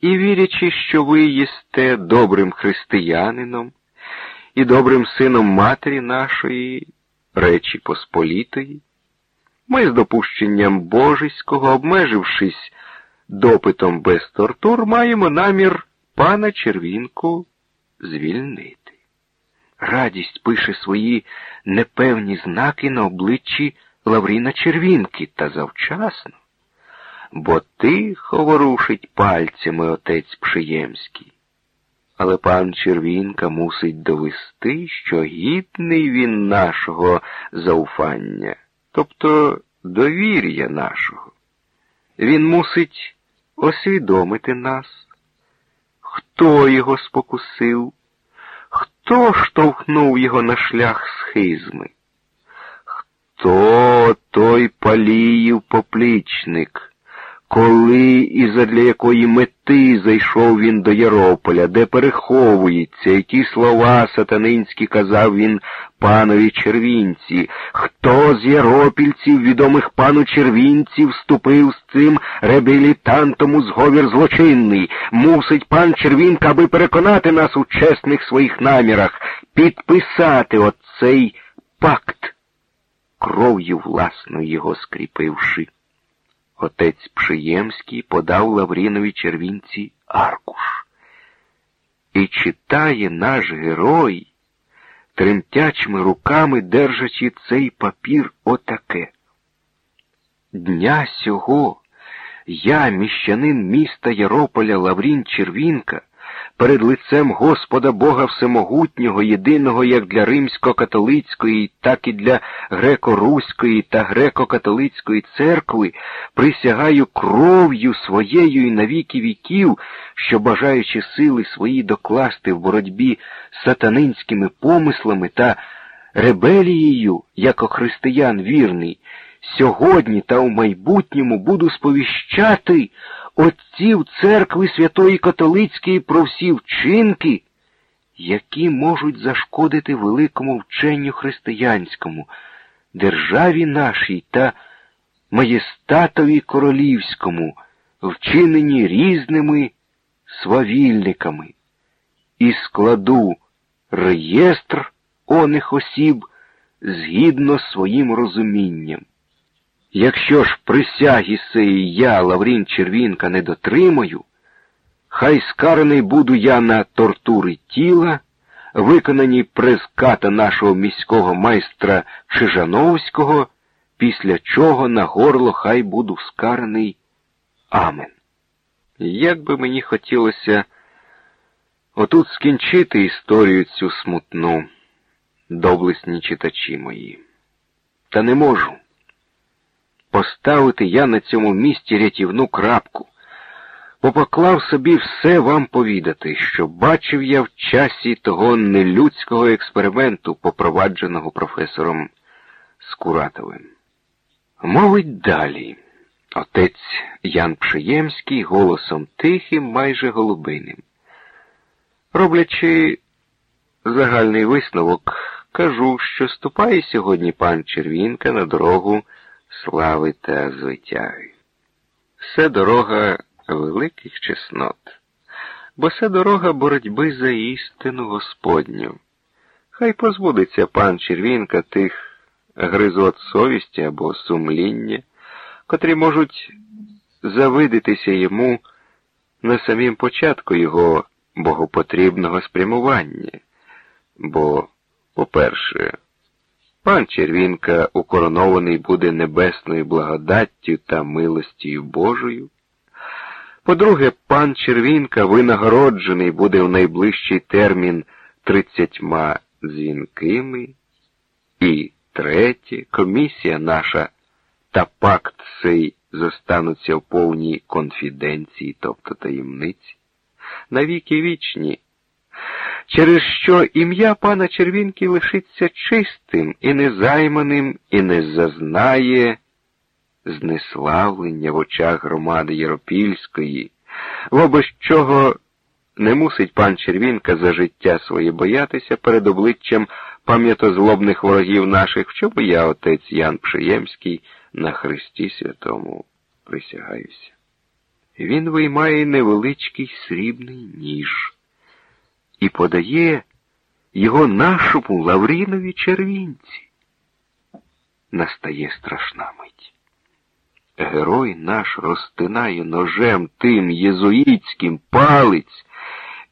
і вірячи, що ви єсте добрим християнином і добрим сином матері нашої, Речі Посполітої, ми з допущенням Божиського, обмежившись допитом без тортур, маємо намір пана Червінку звільнити. Радість пише свої непевні знаки на обличчі Лавріна Червінки та завчасно, бо тихо ворушить пальцями отець Пшиємський. Але пан Червінка мусить довести, що гідний він нашого зауфання, тобто довір'я нашого. Він мусить освідомити нас, хто його спокусив, хто штовхнув його на шлях схизми, хто той паліїв поплічник коли і задля якої мети зайшов він до Ярополя, де переховується, які слова сатанинські казав він панові червінці, хто з яропільців, відомих пану червінці, вступив з цим ребелітантом у зговір злочинний, мусить пан червінка, аби переконати нас у чесних своїх намірах, підписати оцей пакт, кров'ю власною його скріпивши. Отець Пшиємський подав Лаврінові червінці аркуш. І читає наш герой, тремтячими руками держачи цей папір отаке. Дня сього я, міщанин міста Ярополя Лаврін Червінка, перед лицем Господа Бога Всемогутнього, єдиного як для римсько-католицької, так і для греко-руської та греко-католицької церкви, присягаю кров'ю своєю і навіки віків, що, бажаючи сили свої докласти в боротьбі з сатанинськими помислами та ребелією, як християн вірний, сьогодні та у майбутньому буду сповіщати отців церкви Святої Католицької про всі вчинки, які можуть зашкодити великому вченню християнському, державі нашій та маєстатові королівському, вчинені різними свавільниками, і складу реєстр оних осіб згідно своїм розумінням. Якщо ж присяги сеї я, Лаврін Червінка, не дотримаю, хай скараний буду я на тортури тіла, виконані преската нашого міського майстра Чижановського, після чого на горло хай буду скараний Амен. Як би мені хотілося отут скінчити історію цю смутну, доблесні читачі мої, та не можу поставити я на цьому місці рятівну крапку, бо поклав собі все вам повідати, що бачив я в часі того нелюдського експерименту, попровадженого професором Скуратовим. Мовить далі. Отець Ян Пшиємський голосом тихим, майже голубиним. Роблячи загальний висновок, кажу, що ступає сьогодні пан Червінка на дорогу слави та звитяги. Це дорога великих чеснот, бо це дорога боротьби за істину Господню. Хай позбудеться пан Червінка тих гризот совісті або сумління, котрі можуть завидитися йому на самім початку його богопотрібного спрямування. Бо, по-перше, Пан Червінка укоронований буде небесною благодаттю та милостію Божою. По-друге, пан Червінка винагороджений буде в найближчий термін тридцятьма дзвінкими. І третє, комісія наша та пакт сей зостануться в повній конфіденції, тобто таємниці, навіки вічні через що ім'я пана Червінки лишиться чистим і незайманим, і не зазнає знеславлення в очах громади Єропільської, в чого не мусить пан Червінка за життя своє боятися перед обличчям пам'ятозлобних ворогів наших, в чому я, отець Ян Пшиємський, на Христі Святому присягаюся. він виймає невеличкий срібний ніж і подає його нашому Лаврінові червінці. Настає страшна мить. Герой наш розтинає ножем тим єзуїтським палець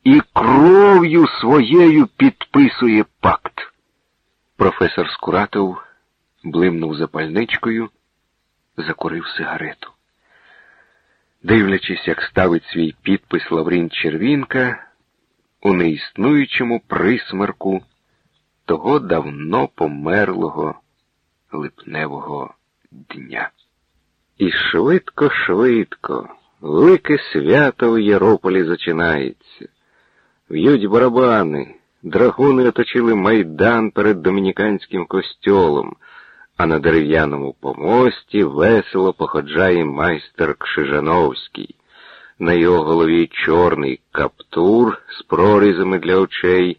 і кров'ю своєю підписує пакт. Професор Скуратов блимнув запальничкою, закурив сигарету. Дивлячись, як ставить свій підпис Лаврін Червінка у неіснуючому присмерку того давно померлого липневого дня. І швидко-швидко велике свято в Єрополі зачинається. В'ють барабани, драгуни оточили майдан перед домініканським костьолом, а на дерев'яному помості весело походжає майстер Кшижановський. На його голові чорний каптур з прорізами для очей.